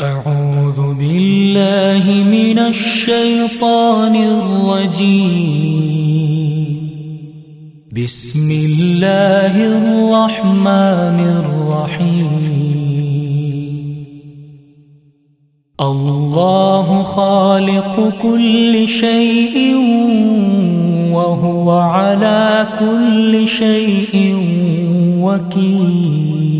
أعوذ بالله من الشيطان الرجيم. بسم الله الرحمن الرحيم. الله خالق كل شيء وهو على كل شيء وكيل.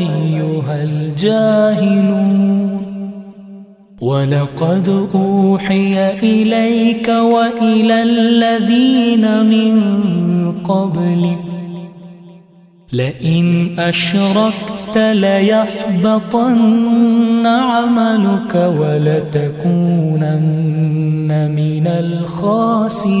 أيها الجاهلون ولقد أوحي إليك وإلى الذين من قبلك لئن أشركت ليحبطن عملك ولتكونن من الخاسرين.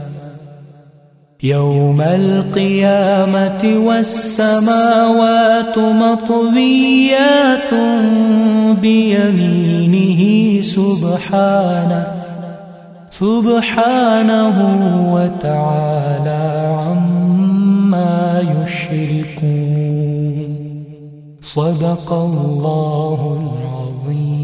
يوم القيامة والسماوات مطويات بيمينه سبحانه سبحانه وتعالى عما يشركون. صدق الله العظيم.